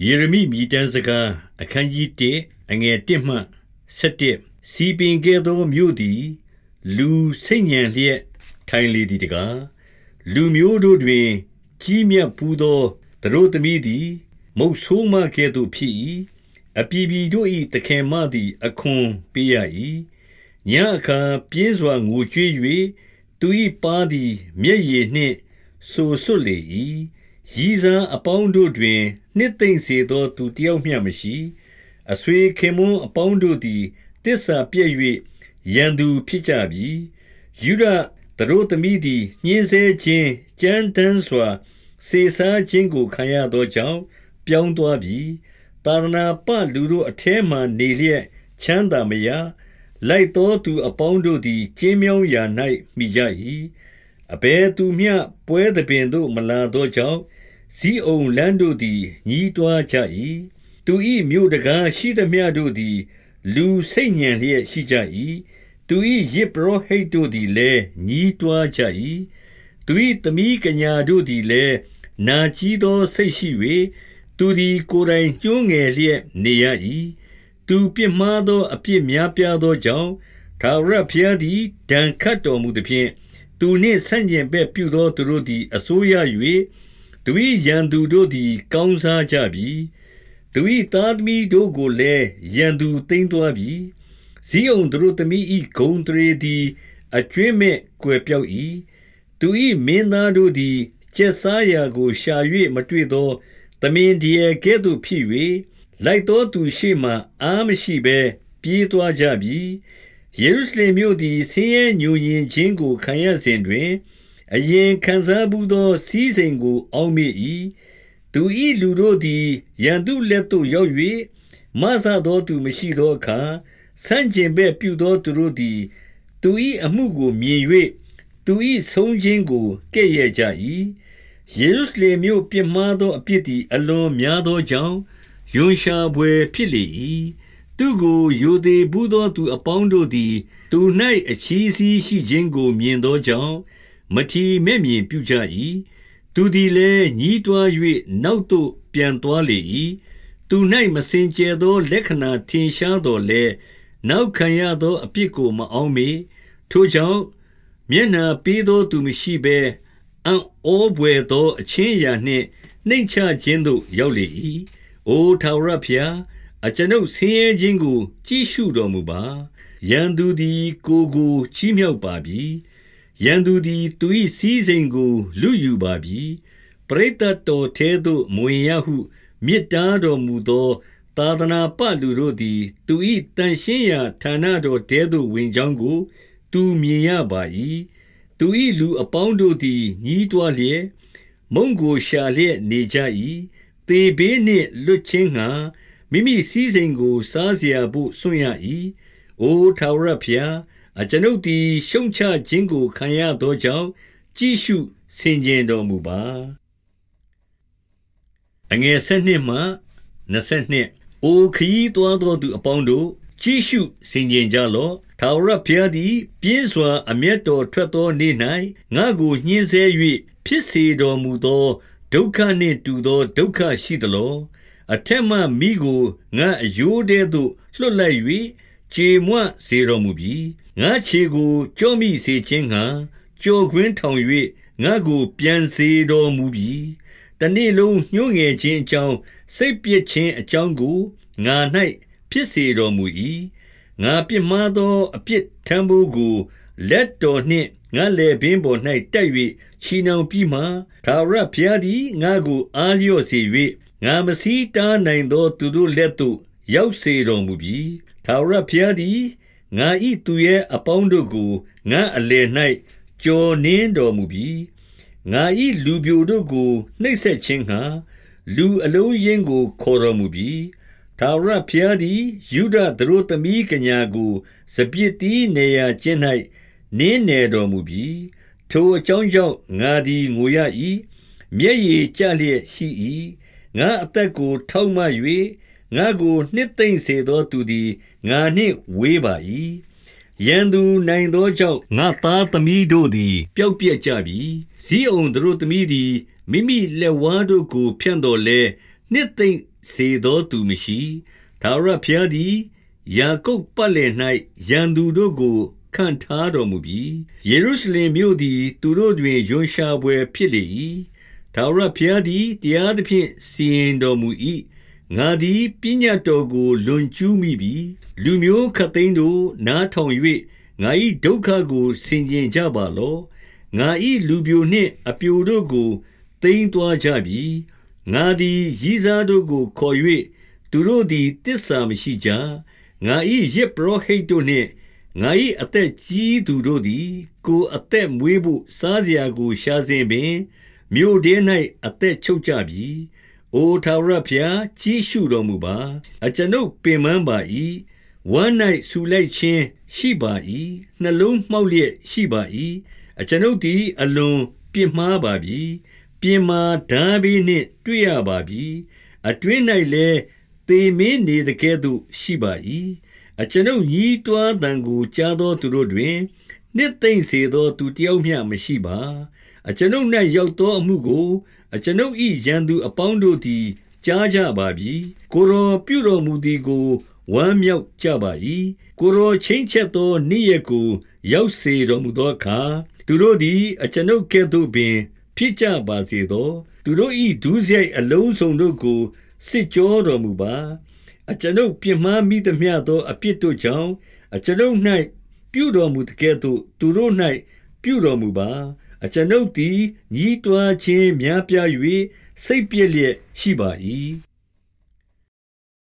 ယေရမိမြည်တမ်းစကားအခန်းကြီး1အငယ်1မှ7စီပင်ကဲ့သို့မြို့သည် လူစိတ်ညံလျက်ထိုင်လေသည်တကားလူမျိုးတို့တွင် ကြီးမြတ်ပူသောသူတို့သမီးသည် မုတ်ဆိုးမကဲ့သို့ဖြစ်၏အပြည်ပြည်တို့၏တခင်မသည် အခွန်ပေးရ၏ညအခါပြင်းစွာငိုကြွေး၍သူ၏ပါသည် မျက်ရည်နှင့်ဆူဆွတ်လေ၏ရည်စားအပေါင်းတို့တွင် နှစ်သိမ့်စေသောသူတယောက်မျှမရှိအဆွေခင်မွန်းအပေါင်းတို့သည်တစ္ဆာပြည့်၍ရန်သူဖြစ်ကြပြီယူဒသူတို့သမီးသည်ညှင်းဆဲခြင်းကြမ်းတမ်းစွာစေစားခြင်းကိုခံရသောကြောင့်ပြောင်းသွားပြီသာသနာပလူတို့အထဲမှနေလျက်ချမ်းသာမရလိုက်သောသူအပေါင်းတို့သည်ကျင်းမြောင်းရာ၌မိကြ၏အဘယ်သူမျှပွဲသပင်သို့မလာသောကြောင့် ဇီးအုံလမ်းတို့သည်ညီးတွားကြ၏သူ၏မြို့တကားရှိသမျှတို့သည် လူစိတ်ညံလျက်ရှိကြ၏သူ၏ယစ်ပရောဟိတ်တို့သည်လည်းညီးတွားကြ၏သူ၏သမီးကညာတို့သည်လည်းနာကြီးသောစိတ်ရှိ၍သူသည်ကိုယ်တိုင်ညှိုးငယ်လျက်နေရ၏သူပြစ်မှားသောအပြစ်များပြားသောကြောင့်သာရဖျားသည်ဒဏ်ခတ်တော်မူသည်ဖြင့်သူနှင့်ဆန့်ကျင်ဘက်ပြုသောသူတို့သည်အစိုးရ၍ သူ၏ရန်သူတို့သည် ကောင်းစားကြပြီသူ၏သားသမီးတို့ကိုလည်းရန်သူသိမ်းသွားပြီဇီးအောင်တို့သမီး၏ဂုံတရေသည်အကျွင့်မဲ့ကွယ်ပြောက်၏သူ၏မင်းသားတို့သည်ကျက်စားရာကိုရှာ၍မတွေ့သောသမင်ဒီရဲ့ကဲ့သို့ဖြစ်၍လိုက်သောသူရှိမှအာမရှိဘဲပြေးသွားကြပြီယေရုရှလင်မြို့သည်ဆင်းရဲညူညင်ခြင်းကိုခံရစဉ်တွင် အရင်ခံစားမှုသော စည်းစိမ်ကို အောက်မေ့၏သူ၏လူတို့သည်ရန်သူလက်သို့ရောက်၍မဆသောသူမရှိသောအခါဆန့်ကျင်ဘက်ပြုသောသူတို့သည် သူ၏အမှုကိုမြင်၍သူ၏ဆုံးခြင်းကိုကဲ့ရဲ့ကြ၏ယေရုရှလင်မြို့ပြစ်မှားသောအပြစ်သည် အလွန်များသောကြောင့်ယွန်ရှာပွေဖြစ်လေ၏သူကိုယိုသေးဘူးသောသူအပေါင်းတို့သည် သူ၌အချီးစီးရှိခြင်းကိုမြင်သောကြောင့် မထီမဲ့မြင်ပြုကြ၏သူသည်လည်းညီးတွား၍နောက်သို့ပြန်သွားလေ၏သူ၌မစင်ကြဲသော လက္ခဏာထင်ရှားတော်လဲနောက်ခံရသောအပြစ်ကိုမအောင်မေထိုကြောင့်မျက်နှာပေးသောသူမရှိဘဲအံ့ဩပွေသောအချင်းရာနှင့်နှိမ်ချခြင်းသို့ရောက်လေ၏အိုထာဝရဖျားအကျွန်ုပ်ဆင်းရဲခြင်းကို ကြည့်ရှုတော်မူပါရန်သူသည်ကိုကိုချီးမြှောက်ပါပြီ ရန်သူသည် သူ၏စည်းစိမ်ကို လုယူပါပြီ။ပရိသတ်တော်ထဲသို့ မဝင်ရဟု မြစ်တားတော်မူသော သာသနာပလူတို့သည် သူ၏သန့်ရှင်းရာဌာနတော်ထဲသို့ ဝင်ကြောင်းကို သူမြင်ရပါ၏။သူ၏လူအပေါင်းတို့သည် ညည်းတွားလျက်၊မုန့်ကိုရှာလျက်နေကြ၏။သေဘေးနှင့် လွတ်ခြင်းငှါ မိမိစည်းစိမ်ကို စားစရာဘို့ စွန့်ရ၏။အိုထာဝရဘုရား အကျွန်ုပ်သည် ရှုံချခြင်းကို ခံရသောကြောင့် ကြည့်ရှုဆင်ခြင်တော်မူပါအငယ်7နှစ်မှ22အိုခရီးသွားသောသူအပေါင်းတို့ ကြည့်ရှုဆင်ခြင်ကြလော့ ထာဝရဘုရားသည် ပြင်းစွာ အမျက်တော်ထွက်သောနေ့၌ငါကိုညှင်းဆဲ၍ဖြစ်စေတော်မူသော ဒုက္ခနှင့်တူသော ဒုက္ခရှိသလော အထက်မှမိကို ငါအယိုးတဲသို့ လွှတ်လိုက်၍ကြေမွစေတော်မူပြီး ငါခြေကိုကြောမိစေခြင်းငှာကြော်ခွင်းထောင်၍ငါကို ပြန်စေတော်မူပြီးတနေ့လုံးညှိုးငယ်ခြင်းအကြောင်းစိတ်ပြည့်ခြင်းအကြောင်းကိုငါ၌ဖြစ်စေတော်မူ၏ငါပြစ်မှားသောအပြစ်ထမ်းဖို့ကိုလက်တော်နှင့်ငါလေပင်ပေါ်၌တက်၍ချီနှောင်ပြီးမှသာရဖျားသည်ငါကိုအားလျော့စေ၍ငါမစည်းတားနိုင်သော သူတို့လက်သို့ရောက်စေတော်မူပြီးသာရဖျားသည် ငါဤသူရဲ့အပေါင်းတို့ကိုငါအလယ်၌ကြော်နင်းတော်မူပြီးငါဤလူပြိုတို့ကိုနှိပ်စက်ခြင်းငှာလူအလုံးရင်းကိုခေါ်တော်မူပြီးထာဝရဘုရားသည်ယူဒသတို့သမီးကညာကိုစပြစ်တီးနေရာကျင်း၌နင်းနယ်တော်မူပြီးထိုအကြောင်းကြောင့်ငါသည်ငိုရ၏မျက်ရည်ကျလျက်ရှိ၏ငါအသက်ကိုထောက်မှ၍ငါကိုနှစ်သိမ့်စေသောသူသည် ငါနှင့်ဝေးပါ၏ရန်သူနိုင်သောကြောင့်ငါသားသမီးတို့သည် ပျောက်ပြက်ကြပြီဇီးအောင်တို့သမီးသည်မိမိလက်ဝါးတို့ကို ဖြန့်တော်လဲနှစ်သိမ့်စေသောသူမရှိ။ထာဝရဘုရားသည်ယာကုပ်ပတ်လည်၌ရန်သူတို့ကိုခန့်ထားတော်မူပြီ။ယေရုရှလင်မြို့သည် သူတို့တွင်ရွံရှာဘွယ်ဖြစ်လေ၏။ထာဝရဘုရားသည်တရားသဖြင့်စီရင်တော်မူ၏။ ငါသည်ပညတ်တော်ကို လွန်ကျူးမိပြီ။လူမျိုးခတ်သိမ်းတို့ နားထောင်၍ငါ၏ဒုက္ခကို ဆင်ခြင်ကြပါလော့။ငါ၏လူပြိုနှင့် အပြိုတို့ကို သိမ်းသွားကြပြီ။ငါသည် ရည်းစားတို့ကိုခေါ်၍သူတို့သည်တစ္ဆာမရှိကြ။ငါ၏ယဇ်ပုရောဟိတ်တို့နှင့် ငါ၏အသက်ကြီးသူတို့သည် ကိုယ်အသက်မွေးဘို့ စားစရာကို ရှာစဉ်ပင်၊မြို့ထဲ၌အသက်ချုပ်ကြပြီ။ အိုထာဝရဘုရား၊ကြည့်ရှုတော်မူပါ။အကျွန်ုပ် ပင်ပန်းပါ၏။ဝမ်း၌ဆူလှိုင်ခြင်းရှိပါ၏။နှလုံးမှောက် လျက်ရှိပါ၏။အကျွန်ုပ်သည် အလွန်ပြစ်မှားပါပြီ။ပြင်မှာ ထားဘေးနှင့် တွေ့ရပါပြီ။အတွင်း၌လည်း သေမင်းနေသကဲ့သို့ ရှိပါ၏။အကျွန်ုပ်ညည်းတွားသံကို ကြားသောသူတို့တွင်၊နှစ်သိမ့်စေသော သူတယောက်မျှမရှိပါ။အကျွန်ုပ်၌ရောက်သောအမှုကို အကျွန်ုပ်၏ရန်သူအပေါင်းတို့သည် ကြားကြပါပြီ။ကိုယ်တော်ပြုတော်မူသည်ကို ဝမ်းမြောက်ကြပါ၏။ကိုယ်တော်ချိန်းချက်သော နေ့ရက်ကို ရောက်စေတော်မူသောအခါ၊သူတို့သည် အကျွန်ုပ်ကဲ့သို့ပင် ဖြစ်ကြပါစေသော။သူတို့၏ဒုစရိုက်အလုံးစုံတို့ကို စစ်ကြောတော်မူပါ။အကျွန်ုပ်ပြစ်မှားမိသမျှသော အပြစ်တို့ကြောင့် အကျွန်ုပ်၌ပြုတော်မူသကဲ့သို့ သူတို့၌ပြုတော်မူပါ။ အကျွန်ုပ်သည် ညည်းတွားခြင်းများပြား၍စိတ်ပျက်လျက်ရှိပါ၏။